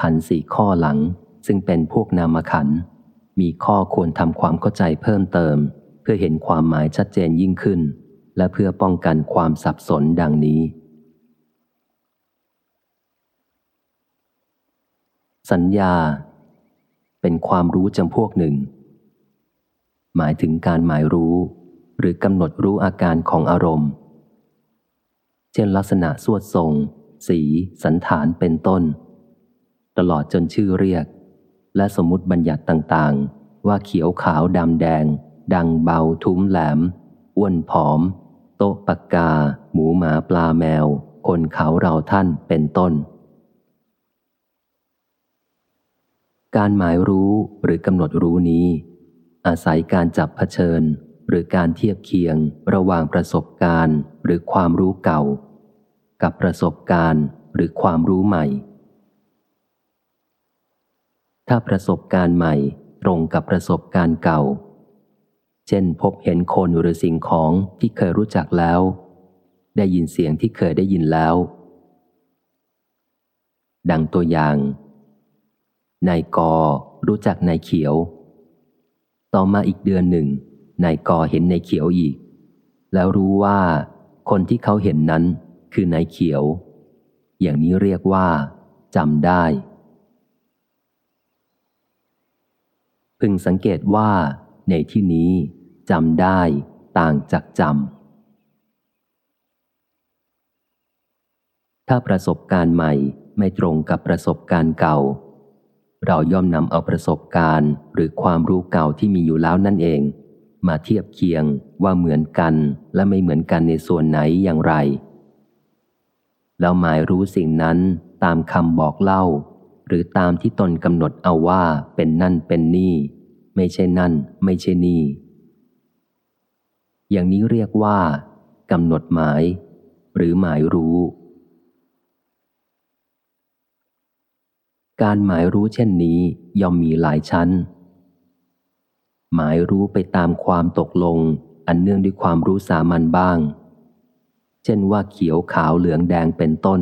ขันสี่ข้อหลังซึ่งเป็นพวกนามขัน มีข้อควรทำความเข้าใจเพิ่มเติม เพื่อเห็นความหมายชัดเจนยิ่งขึ้น และเพื่อป้องกันความสับสนดังนี้ สัญญา เป็นความรู้จำพวกหนึ่ง หมายถึงการหมายรู้ หรือกำหนดรู้อาการของอารมณ์ เช่นลักษณะสวดทรง สี สันฐานเป็นต้น ตลอดจนชื่อเรียก และสมมติบัญญัติต่างๆ ว่าเขียวขาวดำแดง ดังเบาทุ้มแหลมอ้วนผอม โต๊ะปากกา หมูหมาปลาแมว คนเขาเราท่านเป็นต้น การหมายรู้หรือกำหนดรู้นี้ อาศัยการจับเผชิญหรือการเทียบเคียงระหว่างประสบการณ์หรือความรู้เก่า กับประสบการณ์หรือความรู้ใหม่ ถ้าประสบการณ์ใหม่ตรงกับประสบการณ์เก่า เช่นพบเห็นคนหรือสิ่งของที่เคยรู้จักแล้ว ได้ยินเสียงที่เคยได้ยินแล้ว ดังตัวอย่างนายกอรู้จักนายเขียว ต่อมาอีกเดือนหนึ่งนายกอเห็นนายเขียวอีก แล้วรู้ว่าคนที่เขาเห็นนั้นคือนายเขียว อย่างนี้เรียกว่าจำได้ พึงสังเกตว่า ในที่นี้จำได้ต่างจากจำ ถ้าประสบการณ์ใหม่ไม่ตรงกับประสบการณ์เก่า เราย่อมนำเอาประสบการณ์หรือความรู้เก่าที่มีอยู่แล้วนั่นเอง มาเทียบเคียงว่าเหมือนกันและไม่เหมือนกันในส่วนไหนอย่างไร แล้วหมายรู้สิ่งนั้นตามคำบอกเล่า หรือตามที่ตนกำหนดเอาว่าเป็นนั่นเป็นนี่ ไม่ใช่นั่น ไม่ใช่นี่ อย่างนี้เรียกว่ากำหนดหมาย หรือหมายรู้ การหมายรู้เช่นนี้ย่อมมีหลายชั้น หมายรู้ไปตามความตกลง อันเนื่องด้วยความรู้สามัญบ้าง เช่นว่าเขียวขาวเหลืองแดงเป็นต้น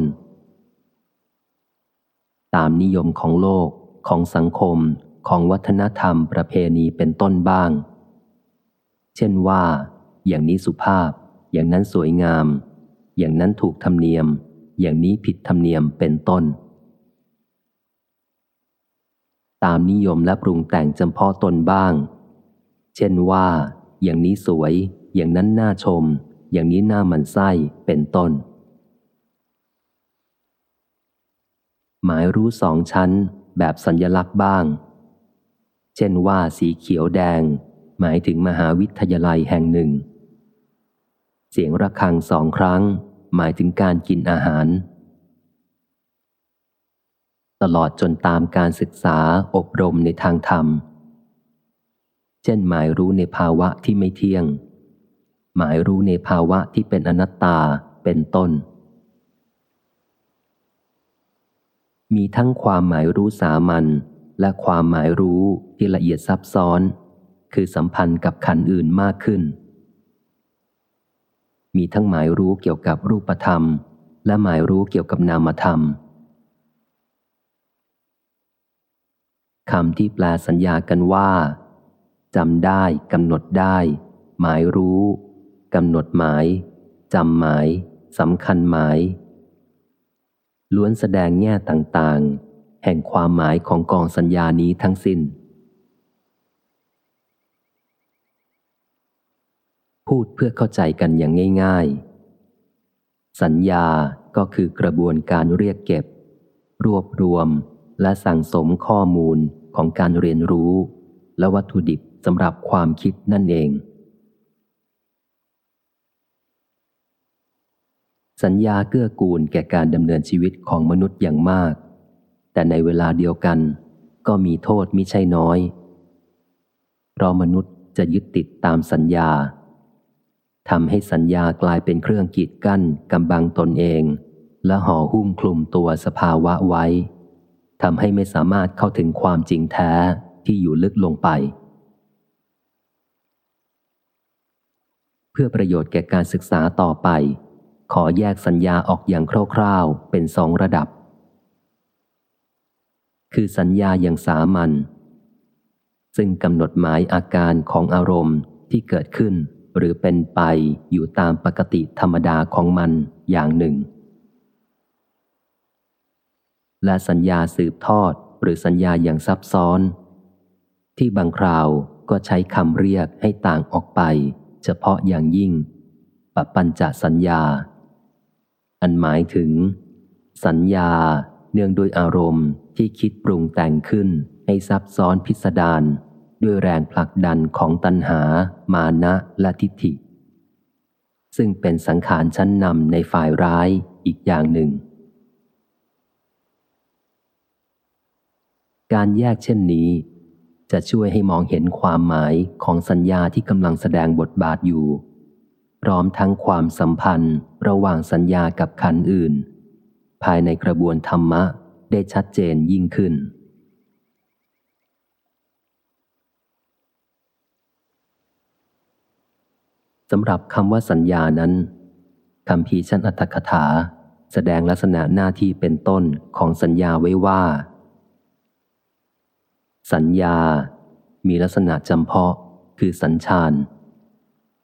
ตามนิยมของโลก ของสังคม ของวัฒนธรรมประเพณีเป็นต้นบ้าง เช่นว่า อย่างนี้สุภาพ อย่างนั้นสวยงาม อย่างนั้นถูกธรรมเนียม อย่างนี้ผิดธรรมเนียมเป็นต้น ตามนิยมและปรุงแต่งจำเพาะตนบ้าง เช่นว่า อย่างนี้สวย อย่างนั้นน่าชม อย่างนี้น่ามันไส้เป็นต้น หมายรู้สองชั้นแบบสัญญลักษณ์บ้าง เช่นว่าสีเขียวแดง หมายถึงมหาวิทยาลัยแห่งหนึ่ง เสียงระฆังสองครั้ง หมายถึงการกินอาหาร ตลอดจนตามการศึกษาอบรมในทางธรรม เช่นหมายรู้ในภาวะที่ไม่เที่ยง หมายรู้ในภาวะที่เป็นอนัตตาเป็นต้น มีทั้งความหมายรู้สามัญและความหมายรู้ที่ละเอียดซับซ้อน คือสัมพันธ์กับขันอื่นมากขึ้น มีทั้งหมายรู้เกี่ยวกับรูปธรรม และหมายรู้เกี่ยวกับนามธรรมคำที่แปลสัญญากันว่าจำได้กำหนดได้ หมายรู้กำหนดหมายจำหมายสำคัญหมาย ล้วนแสดงแง่ต่างๆ แห่งความหมายของกองสัญญานี้ทั้งสิน้น พูดเพื่อเข้าใจกันอย่างง่าย ๆ สัญญาก็คือกระบวนการเรียกเก็บ รวบรวมและสั่งสมข้อมูลของการเรียนรู้ และวัตถุดิบสำหรับความคิดนั่นเอง สัญญาเกื้อกูลแก่การดำเนินชีวิตของมนุษย์อย่างมาก แต่ในเวลาเดียวกัน ก็มีโทษมิใช่น้อย เพราะมนุษย์จะยึดติดตามสัญญาทำให้สัญญากลายเป็นเครื่องกีดกั้นกำบังตนเอง และห่อหุ้มคลุมตัวสภาวะไว้ทำให้ไม่สามารถเข้าถึงความจริงแท้ที่อยู่ลึกลงไป เพื่อประโยชน์แก่การศึกษาต่อไป ขอแยกสัญญาออกอย่างคร่าวๆ เป็นสองระดับ คือสัญญาอย่างสามัญซึ่งกำหนดหมายอาการของอารมณ์ที่เกิดขึ้น หรือเป็นไปอยู่ตามปกติธรรมดาของมันอย่างหนึ่ง และสัญญาสืบทอดหรือสัญญาอย่างซับซ้อน ที่บางคราวก็ใช้คำเรียกให้ต่างออกไป เฉพาะอย่างยิ่งปปัญจสัญญา อันหมายถึง สัญญาเนื่องด้วยอารมณ์ที่คิดปรุงแต่งขึ้นให้ซับซ้อนพิสดารด้วยแรงผลักดันของตัณหา มานะและทิฏฐิ ซึ่งเป็นสังขารชั้นนำในฝ่ายร้ายอีกอย่างหนึ่ง การแยกเช่นนี้ จะช่วยให้มองเห็นความหมายของสัญญาที่กำลังแสดงบทบาทอยู่ พร้อมทั้งความสัมพันธ์ระหว่างสัญญากับขันอื่น ภายในกระบวนธรรมะได้ชัดเจนยิ่งขึ้น สำหรับคำว่าสัญญานั้นคำพีชั้นอัตถกถา แสดงลักษณะหน้าที่เป็นต้นของสัญญาไว้ว่า สัญญา มีลักษณะจำเพาะ คือสัญชาน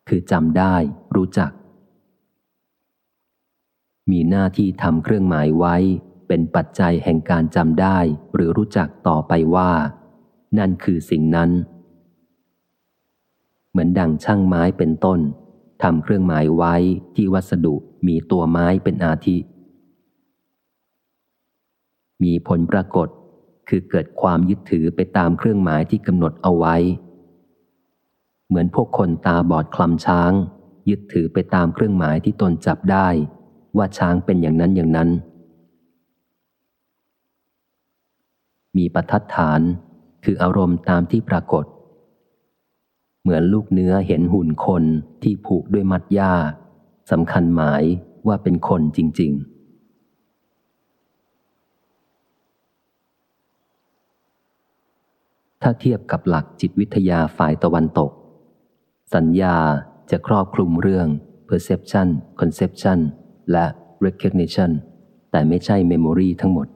คือจำได้ รู้จัก มีหน้าที่ทำเครื่องหมายไว้ เป็นปัจจัยแห่งการจำได้ หรือรู้จักต่อไปว่า นั่นคือสิ่งนั้น เหมือนดังช่างไม้เป็นต้นทำเครื่องหมายไว้ที่วัสดุมีตัวไม้เป็นอาทิ มีผลปรากฏคือเกิดความยึดถือไปตามเครื่องหมายที่กำหนดเอาไว้ เหมือนพวกคนตาบอดคลำช้าง ยึดถือไปตามเครื่องหมายที่ตนจับได้ ว่าช้างเป็นอย่างนั้นอย่างนั้น มีปัทัดฐานคืออารมณ์ตามที่ปรากฏ เหมือนลูกเนื้อเห็นหุ่นคนที่ผูกด้วยมัดหญ้าสำคัญหมายว่าเป็นคนจริง ๆถ้าเทียบกับหลักจิตวิทยาฝ่ายตะวันตก สัญญาจะครอบคลุมเรื่อง perception conception และ recognition แต่ไม่ใช่ memory ทั้งหมด